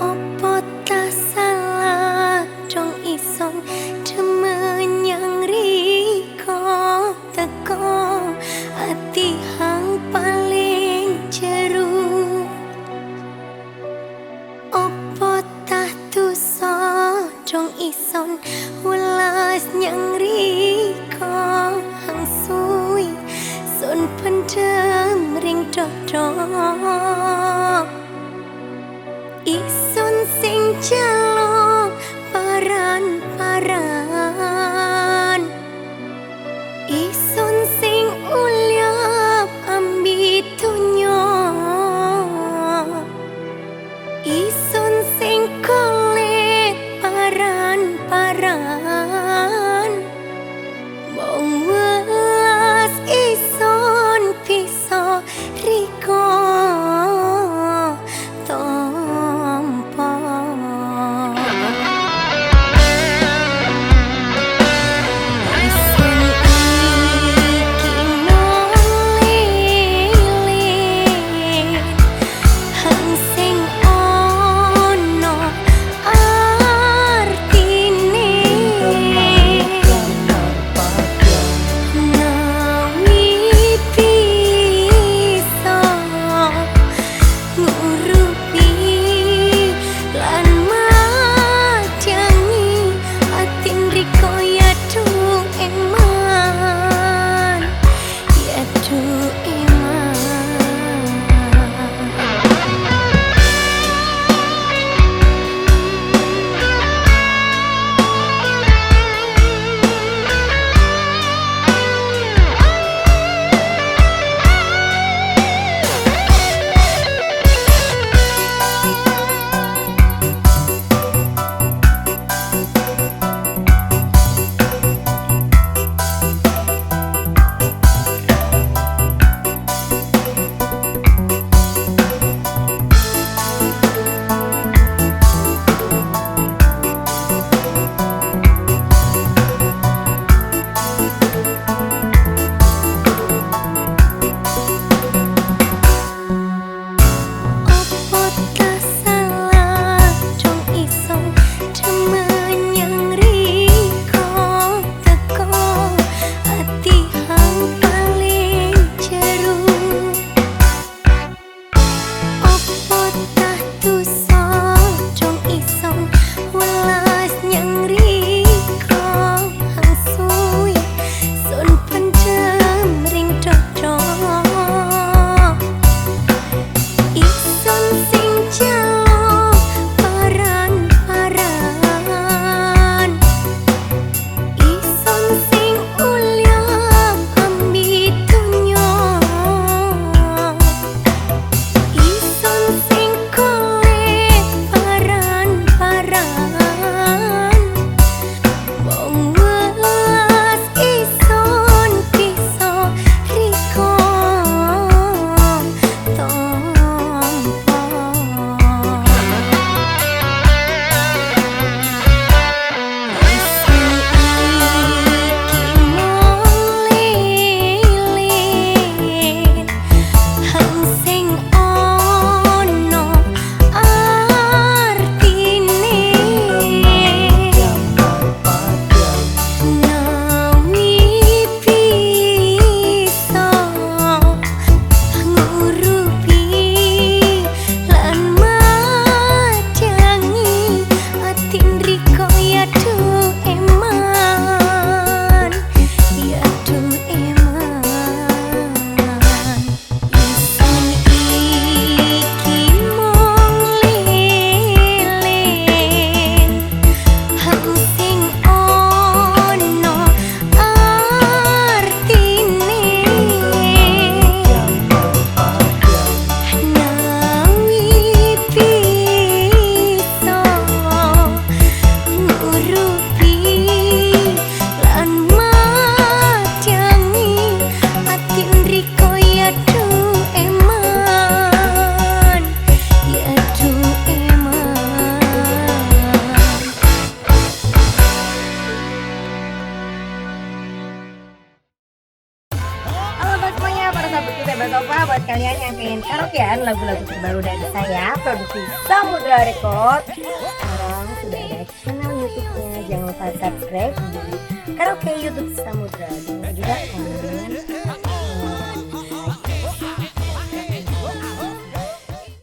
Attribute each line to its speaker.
Speaker 1: おっ sahabat Opa, buat kalian yang pengen karaokean lagu-lagu terbaru dari saya, produksi Samudra Record. Sekarang sudah ada channel YouTube-nya, jangan lupa subscribe di karaoke YouTube Samudra. Dan juga komen